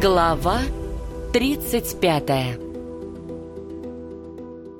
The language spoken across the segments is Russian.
Глава 35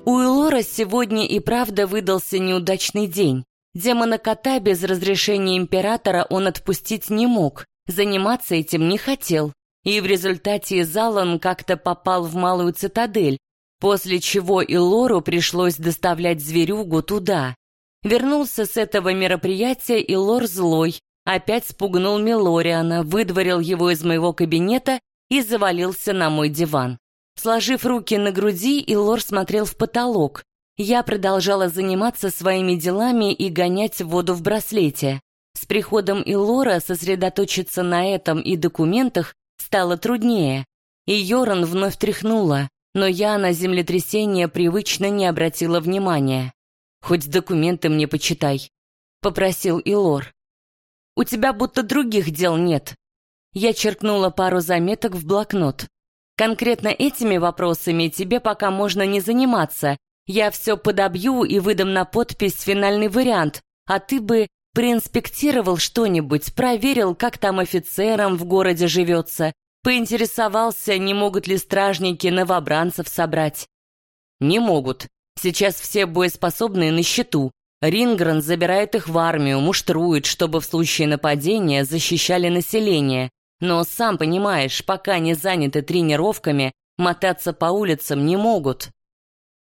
У Элора сегодня и правда выдался неудачный день. Демона кота без разрешения императора он отпустить не мог, заниматься этим не хотел. И в результате Залан как-то попал в малую цитадель, после чего Илору пришлось доставлять зверюгу туда. Вернулся с этого мероприятия Илор злой, опять спугнул Милориана, выдворил его из моего кабинета и завалился на мой диван. Сложив руки на груди, Илор смотрел в потолок. Я продолжала заниматься своими делами и гонять воду в браслете. С приходом Илора сосредоточиться на этом и документах стало труднее. И Йоран вновь тряхнула, но я на землетрясение привычно не обратила внимания. «Хоть документы мне почитай», — попросил Илор. «У тебя будто других дел нет», я черкнула пару заметок в блокнот. Конкретно этими вопросами тебе пока можно не заниматься. Я все подобью и выдам на подпись финальный вариант, а ты бы проинспектировал что-нибудь, проверил, как там офицерам в городе живется, поинтересовался, не могут ли стражники новобранцев собрать. Не могут. Сейчас все боеспособные на счету. Рингрен забирает их в армию, муштрует, чтобы в случае нападения защищали население. Но, сам понимаешь, пока не заняты тренировками, мотаться по улицам не могут.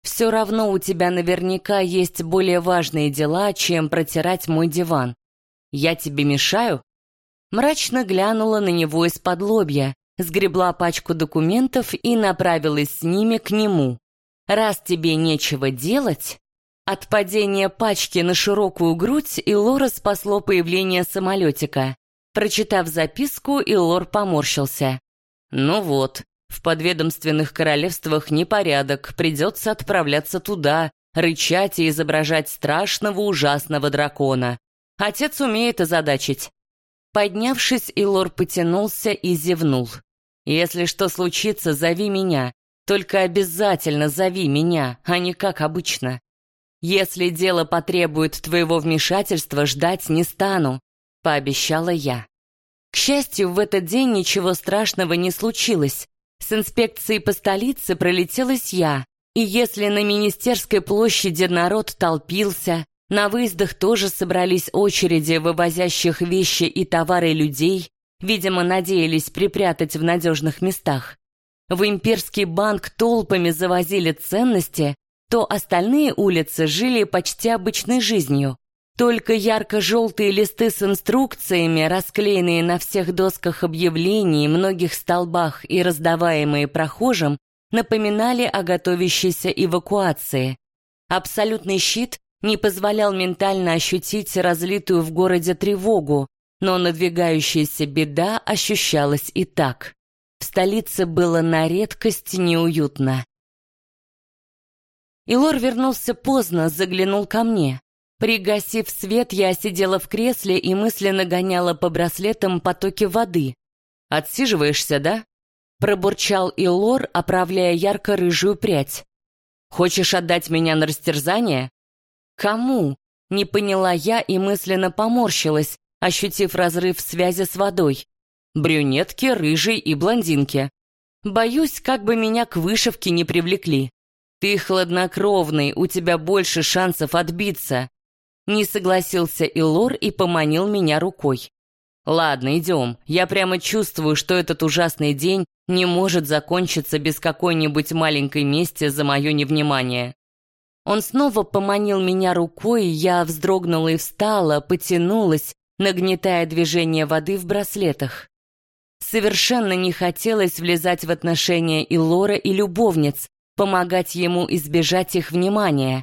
Все равно у тебя наверняка есть более важные дела, чем протирать мой диван. Я тебе мешаю?» Мрачно глянула на него из-под лобья, сгребла пачку документов и направилась с ними к нему. «Раз тебе нечего делать...» От падения пачки на широкую грудь Илора спасло появление самолетика. Прочитав записку, Илор поморщился. «Ну вот, в подведомственных королевствах непорядок, придется отправляться туда, рычать и изображать страшного ужасного дракона. Отец умеет озадачить». Поднявшись, Илор потянулся и зевнул. «Если что случится, зови меня. Только обязательно зови меня, а не как обычно. Если дело потребует твоего вмешательства, ждать не стану пообещала я. К счастью, в этот день ничего страшного не случилось. С инспекцией по столице пролетелась я, и если на Министерской площади народ толпился, на выездах тоже собрались очереди вывозящих вещи и товары людей, видимо, надеялись припрятать в надежных местах. В имперский банк толпами завозили ценности, то остальные улицы жили почти обычной жизнью. Только ярко-желтые листы с инструкциями, расклеенные на всех досках объявлений, многих столбах и раздаваемые прохожим, напоминали о готовящейся эвакуации. Абсолютный щит не позволял ментально ощутить разлитую в городе тревогу, но надвигающаяся беда ощущалась и так. В столице было на редкость неуютно. Илор вернулся поздно, заглянул ко мне. Пригасив свет, я сидела в кресле и мысленно гоняла по браслетам потоки воды. «Отсиживаешься, да?» Пробурчал Илор, оправляя ярко-рыжую прядь. «Хочешь отдать меня на растерзание?» «Кому?» Не поняла я и мысленно поморщилась, ощутив разрыв связи с водой. Брюнетки, рыжей и блондинки. Боюсь, как бы меня к вышивке не привлекли. Ты хладнокровный, у тебя больше шансов отбиться. Не согласился Илор и поманил меня рукой. «Ладно, идем. Я прямо чувствую, что этот ужасный день не может закончиться без какой-нибудь маленькой мести за мое невнимание». Он снова поманил меня рукой, я вздрогнула и встала, потянулась, нагнетая движение воды в браслетах. Совершенно не хотелось влезать в отношения Илора и любовниц, помогать ему избежать их внимания.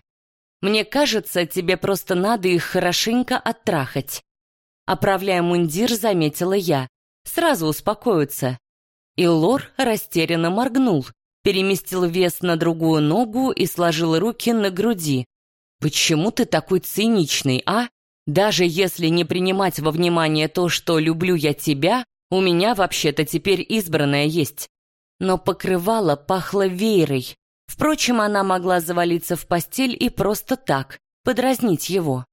Мне кажется, тебе просто надо их хорошенько оттрахать. Оправляя мундир, заметила я. Сразу успокоятся. И Лор растерянно моргнул, переместил вес на другую ногу и сложил руки на груди. «Почему ты такой циничный, а? Даже если не принимать во внимание то, что люблю я тебя, у меня вообще-то теперь избранное есть». Но покрывало пахло веерой, Впрочем, она могла завалиться в постель и просто так, подразнить его.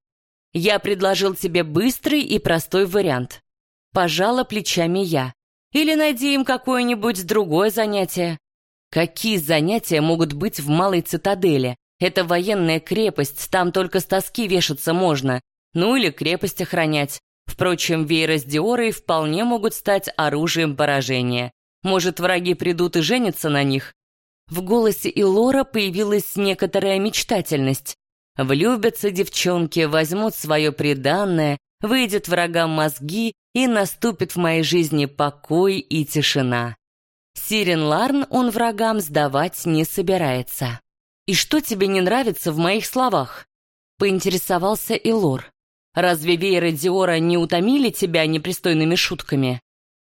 Я предложил тебе быстрый и простой вариант. Пожала плечами я. Или найди им какое-нибудь другое занятие. Какие занятия могут быть в малой цитадели? Это военная крепость, там только с тоски вешаться можно. Ну или крепость охранять. Впрочем, веера с Диорой вполне могут стать оружием поражения. Может, враги придут и женятся на них? В голосе Илора появилась некоторая мечтательность. Влюбятся девчонки, возьмут свое преданное, выйдет врагам мозги и наступит в моей жизни покой и тишина. Сирен Ларн он врагам сдавать не собирается. «И что тебе не нравится в моих словах?» — поинтересовался Илор. «Разве вееры Диора не утомили тебя непристойными шутками?»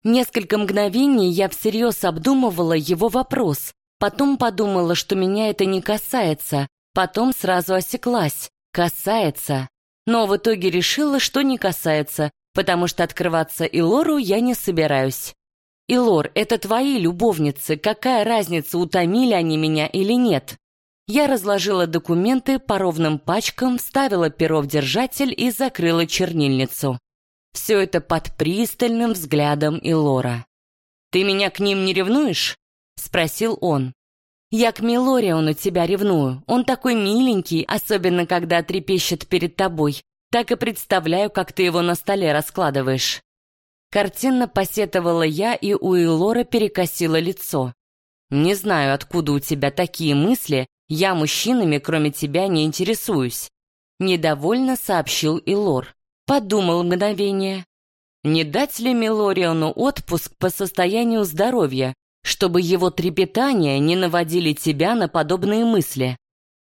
Несколько мгновений я всерьез обдумывала его вопрос, потом подумала, что меня это не касается, потом сразу осеклась. Касается. Но в итоге решила, что не касается, потому что открываться Илору я не собираюсь. «Илор, это твои любовницы, какая разница, утомили они меня или нет?» Я разложила документы по ровным пачкам, вставила перо в держатель и закрыла чернильницу. Все это под пристальным взглядом Илора. «Ты меня к ним не ревнуешь?» — спросил он. «Я к Милориону тебя ревную. Он такой миленький, особенно когда трепещет перед тобой. Так и представляю, как ты его на столе раскладываешь». Картинно посетовала я, и у Илора перекосило лицо. «Не знаю, откуда у тебя такие мысли, я мужчинами, кроме тебя, не интересуюсь», — недовольно сообщил Илор. Подумал мгновение. «Не дать ли Милориону отпуск по состоянию здоровья, чтобы его трепетания не наводили тебя на подобные мысли?»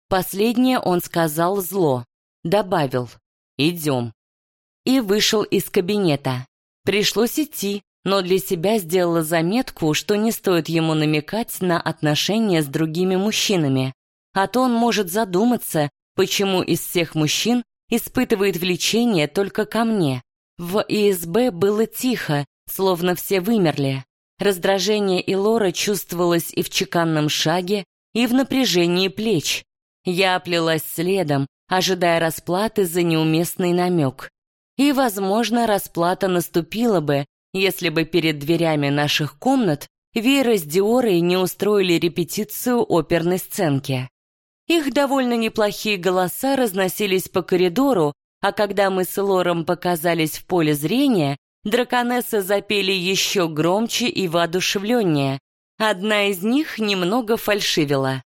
Последнее он сказал зло, добавил «Идем». И вышел из кабинета. Пришлось идти, но для себя сделала заметку, что не стоит ему намекать на отношения с другими мужчинами, а то он может задуматься, почему из всех мужчин испытывает влечение только ко мне. В ИСБ было тихо, словно все вымерли. Раздражение Илора чувствовалось и в чеканном шаге, и в напряжении плеч. Я оплелась следом, ожидая расплаты за неуместный намек. И, возможно, расплата наступила бы, если бы перед дверями наших комнат Вера с Диорой не устроили репетицию оперной сценки. Их довольно неплохие голоса разносились по коридору, а когда мы с Лором показались в поле зрения, драконессы запели еще громче и воодушевленнее. Одна из них немного фальшивила.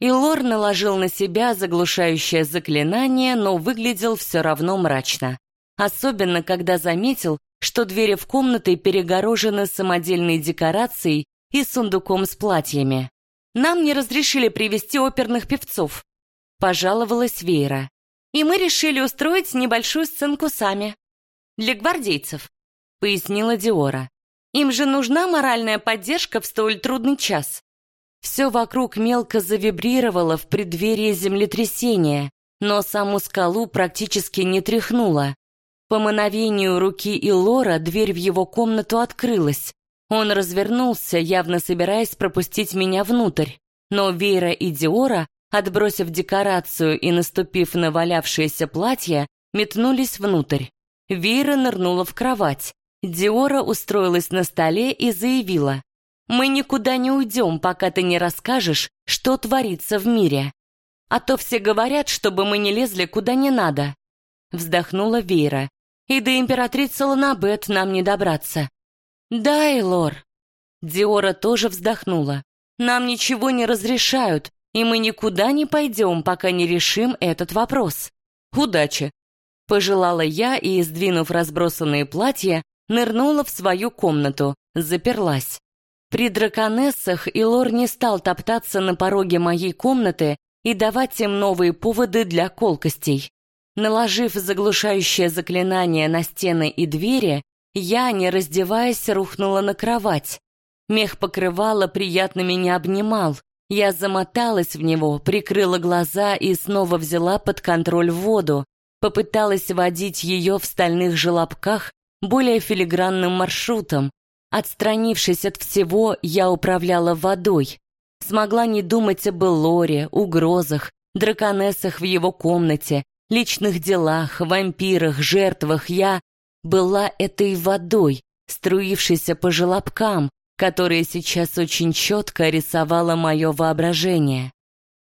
И Лор наложил на себя заглушающее заклинание, но выглядел все равно мрачно особенно когда заметил, что двери в комнаты перегорожены самодельной декорацией и сундуком с платьями. «Нам не разрешили привести оперных певцов», — пожаловалась Вейра. «И мы решили устроить небольшую сценку сами. Для гвардейцев», — пояснила Диора. «Им же нужна моральная поддержка в столь трудный час». Все вокруг мелко завибрировало в преддверии землетрясения, но саму скалу практически не тряхнуло. По мановению руки Илора дверь в его комнату открылась. Он развернулся, явно собираясь пропустить меня внутрь. Но Вейра и Диора, отбросив декорацию и наступив на валявшееся платье, метнулись внутрь. Вейра нырнула в кровать. Диора устроилась на столе и заявила, «Мы никуда не уйдем, пока ты не расскажешь, что творится в мире. А то все говорят, чтобы мы не лезли куда не надо». Вздохнула Вейра. И до императрицы Ланабет нам не добраться. Да, Элор. Диора тоже вздохнула. Нам ничего не разрешают, и мы никуда не пойдем, пока не решим этот вопрос. Удачи. Пожелала я и, сдвинув разбросанные платья, нырнула в свою комнату, заперлась. При драконессах Илор не стал топтаться на пороге моей комнаты и давать им новые поводы для колкостей. Наложив заглушающее заклинание на стены и двери, я, не раздеваясь, рухнула на кровать. Мех покрывала приятно меня обнимал. Я замоталась в него, прикрыла глаза и снова взяла под контроль воду. Попыталась водить ее в стальных желобках более филигранным маршрутом. Отстранившись от всего, я управляла водой. Смогла не думать об Элоре, угрозах, драконессах в его комнате, личных делах, вампирах, жертвах я была этой водой, струившийся по желобкам, которые сейчас очень четко рисовало мое воображение.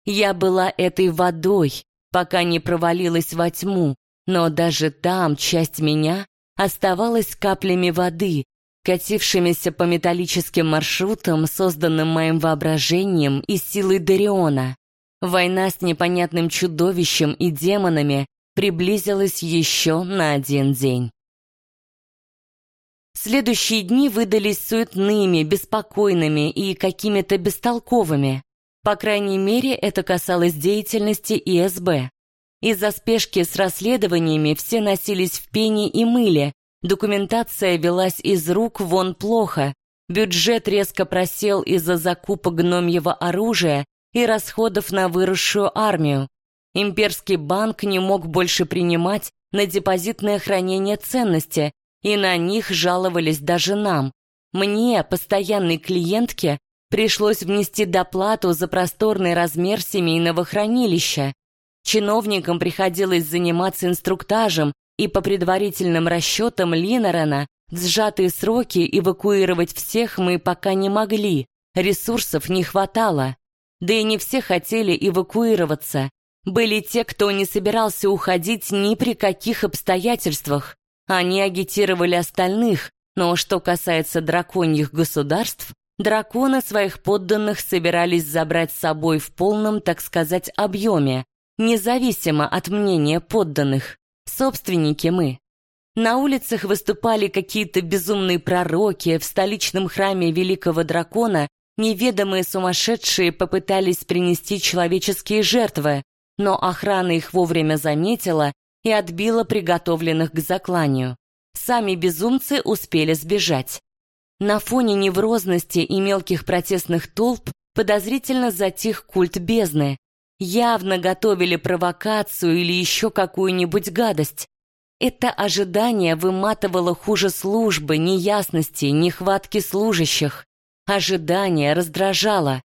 Я была этой водой, пока не провалилась во тьму, но даже там часть меня оставалась каплями воды, катившимися по металлическим маршрутам, созданным моим воображением и силой Дариона. Война с непонятным чудовищем и демонами приблизилась еще на один день. Следующие дни выдались суетными, беспокойными и какими-то бестолковыми. По крайней мере, это касалось деятельности ИСБ. Из-за спешки с расследованиями все носились в пене и мыле, документация велась из рук вон плохо, бюджет резко просел из-за закупок гномьего оружия и расходов на выросшую армию. Имперский банк не мог больше принимать на депозитное хранение ценности, и на них жаловались даже нам. Мне, постоянной клиентке, пришлось внести доплату за просторный размер семейного хранилища. Чиновникам приходилось заниматься инструктажем и по предварительным расчетам Линорена в сжатые сроки эвакуировать всех мы пока не могли, ресурсов не хватало. Да и не все хотели эвакуироваться. Были те, кто не собирался уходить ни при каких обстоятельствах. Они агитировали остальных, но что касается драконьих государств, драконы своих подданных собирались забрать с собой в полном, так сказать, объеме, независимо от мнения подданных. Собственники мы. На улицах выступали какие-то безумные пророки, в столичном храме великого дракона неведомые сумасшедшие попытались принести человеческие жертвы, но охрана их вовремя заметила и отбила приготовленных к закланию. Сами безумцы успели сбежать. На фоне неврозности и мелких протестных толп подозрительно затих культ бездны. Явно готовили провокацию или еще какую-нибудь гадость. Это ожидание выматывало хуже службы, неясности, нехватки служащих. Ожидание раздражало.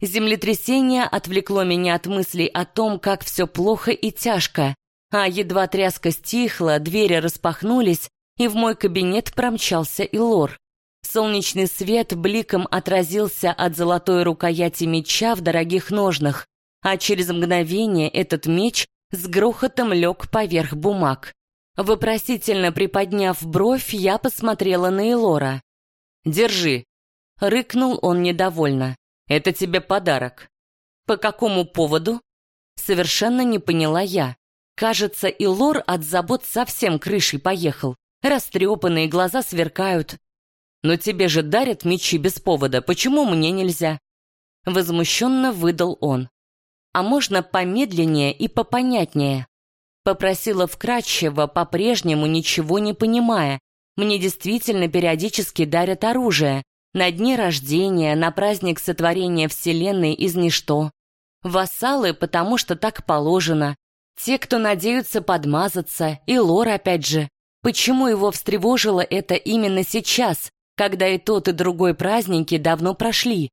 Землетрясение отвлекло меня от мыслей о том, как все плохо и тяжко, а едва тряска стихла, двери распахнулись, и в мой кабинет промчался Илор. Солнечный свет бликом отразился от золотой рукояти меча в дорогих ножнах, а через мгновение этот меч с грохотом лег поверх бумаг. Вопросительно приподняв бровь, я посмотрела на Илора. «Держи», — рыкнул он недовольно. Это тебе подарок». «По какому поводу?» Совершенно не поняла я. Кажется, и Лор от забот совсем крышей поехал. Растрепанные глаза сверкают. «Но тебе же дарят мечи без повода, почему мне нельзя?» Возмущенно выдал он. «А можно помедленнее и попонятнее?» Попросила вкратчиво, по-прежнему ничего не понимая. Мне действительно периодически дарят оружие, на дни рождения, на праздник сотворения Вселенной из ничто. Вассалы, потому что так положено. Те, кто надеются подмазаться, и Лор опять же. Почему его встревожило это именно сейчас, когда и тот, и другой праздники давно прошли?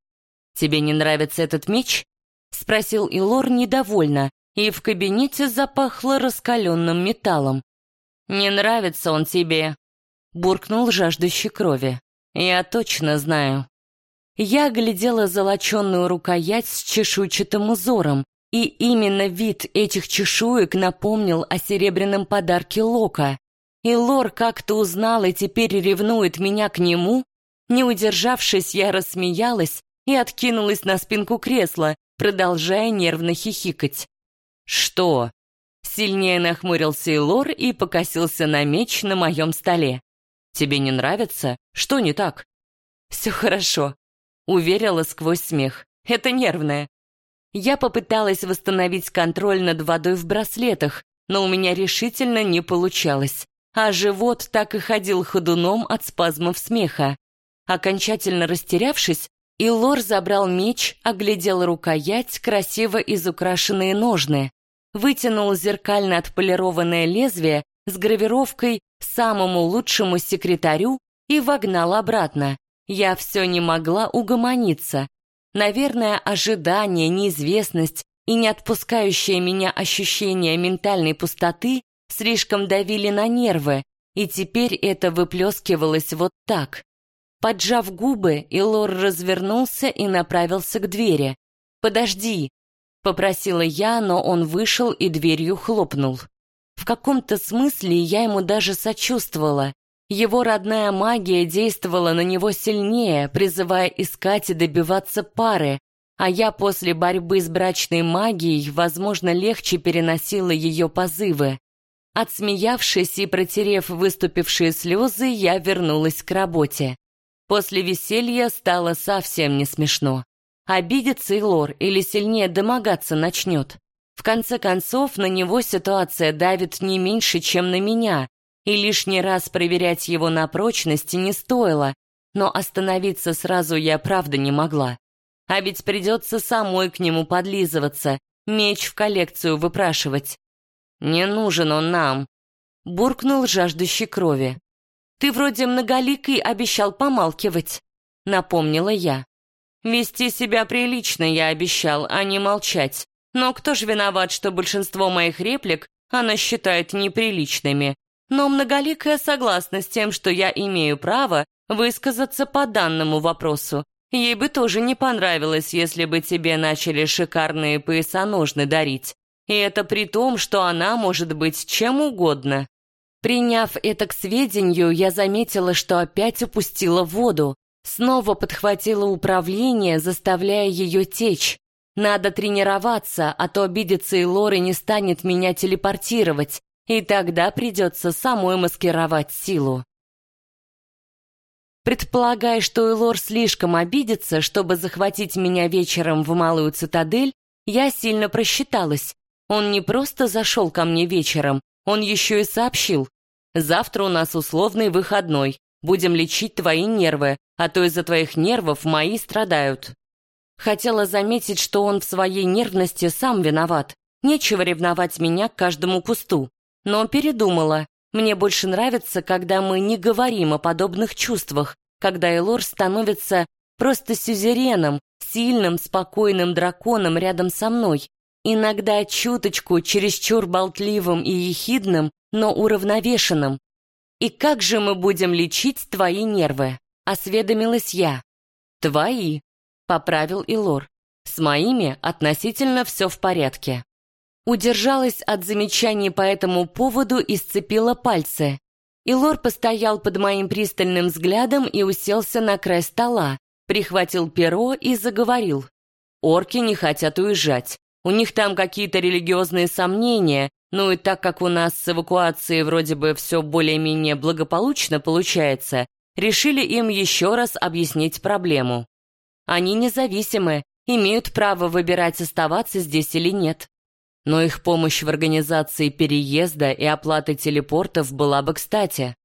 «Тебе не нравится этот меч?» — спросил Илор недовольно, и в кабинете запахло раскаленным металлом. «Не нравится он тебе», — буркнул жаждущий крови. Я точно знаю. Я глядела золоченную рукоять с чешуйчатым узором, и именно вид этих чешуек напомнил о серебряном подарке Лока. И Лор как-то узнал и теперь ревнует меня к нему. Не удержавшись, я рассмеялась и откинулась на спинку кресла, продолжая нервно хихикать. «Что?» Сильнее нахмурился и Лор и покосился на меч на моем столе. Тебе не нравится? Что не так?» «Все хорошо», — уверила сквозь смех. «Это нервное». Я попыталась восстановить контроль над водой в браслетах, но у меня решительно не получалось, а живот так и ходил ходуном от спазмов смеха. Окончательно растерявшись, Илор забрал меч, оглядел рукоять, красиво изукрашенные ножны, вытянул зеркально отполированное лезвие с гравировкой «самому лучшему секретарю» и вогнал обратно. Я все не могла угомониться. Наверное, ожидание, неизвестность и не отпускающее меня ощущение ментальной пустоты слишком давили на нервы, и теперь это выплескивалось вот так. Поджав губы, Илор развернулся и направился к двери. «Подожди!» — попросила я, но он вышел и дверью хлопнул. В каком-то смысле я ему даже сочувствовала. Его родная магия действовала на него сильнее, призывая искать и добиваться пары, а я после борьбы с брачной магией, возможно, легче переносила ее позывы. Отсмеявшись и протерев выступившие слезы, я вернулась к работе. После веселья стало совсем не смешно. Обидится и Лор или сильнее домогаться начнет. В конце концов, на него ситуация давит не меньше, чем на меня, и лишний раз проверять его на прочность не стоило, но остановиться сразу я правда не могла. А ведь придется самой к нему подлизываться, меч в коллекцию выпрашивать. «Не нужен он нам», — буркнул жаждущий крови. «Ты вроде многоликий обещал помалкивать», — напомнила я. «Вести себя прилично я обещал, а не молчать. Но кто же виноват, что большинство моих реплик она считает неприличными? Но многоликая согласна с тем, что я имею право высказаться по данному вопросу. Ей бы тоже не понравилось, если бы тебе начали шикарные поясоножны дарить. И это при том, что она может быть чем угодно. Приняв это к сведению, я заметила, что опять упустила воду. Снова подхватила управление, заставляя ее течь. Надо тренироваться, а то обидится и Лори не станет меня телепортировать, и тогда придется самой маскировать силу. Предполагая, что Элор слишком обидится, чтобы захватить меня вечером в Малую Цитадель, я сильно просчиталась. Он не просто зашел ко мне вечером, он еще и сообщил. «Завтра у нас условный выходной. Будем лечить твои нервы, а то из-за твоих нервов мои страдают». Хотела заметить, что он в своей нервности сам виноват. Нечего ревновать меня к каждому кусту. Но передумала. Мне больше нравится, когда мы не говорим о подобных чувствах, когда Элор становится просто сюзереном, сильным, спокойным драконом рядом со мной, иногда чуточку чересчур болтливым и ехидным, но уравновешенным. «И как же мы будем лечить твои нервы?» — осведомилась я. «Твои», — поправил Илор. «С моими относительно все в порядке». Удержалась от замечаний по этому поводу и сцепила пальцы. Илор постоял под моим пристальным взглядом и уселся на край стола, прихватил перо и заговорил. «Орки не хотят уезжать. У них там какие-то религиозные сомнения, ну и так как у нас с эвакуацией вроде бы все более-менее благополучно получается, решили им еще раз объяснить проблему. Они независимы, имеют право выбирать, оставаться здесь или нет. Но их помощь в организации переезда и оплаты телепортов была бы кстати,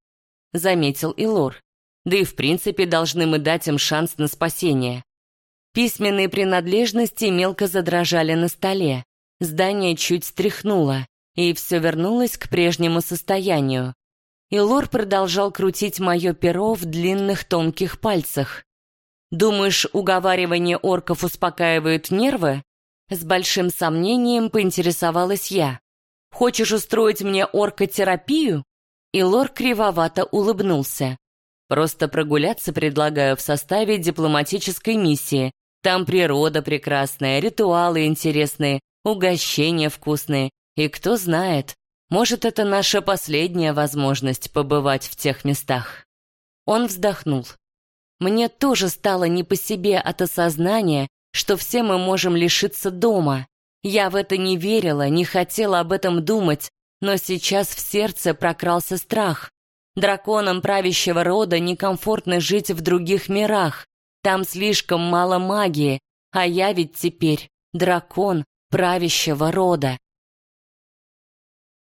заметил Илор. Да и в принципе должны мы дать им шанс на спасение. Письменные принадлежности мелко задрожали на столе. Здание чуть стряхнуло, и все вернулось к прежнему состоянию. И Лор продолжал крутить мое перо в длинных тонких пальцах. «Думаешь, уговаривание орков успокаивает нервы?» С большим сомнением поинтересовалась я. «Хочешь устроить мне оркотерапию?» И Лор кривовато улыбнулся. «Просто прогуляться предлагаю в составе дипломатической миссии, там природа прекрасная, ритуалы интересные, угощения вкусные. И кто знает, может, это наша последняя возможность побывать в тех местах. Он вздохнул. Мне тоже стало не по себе от осознания, что все мы можем лишиться дома. Я в это не верила, не хотела об этом думать, но сейчас в сердце прокрался страх. Драконам правящего рода некомфортно жить в других мирах. Там слишком мало магии, а я ведь теперь дракон правящего рода.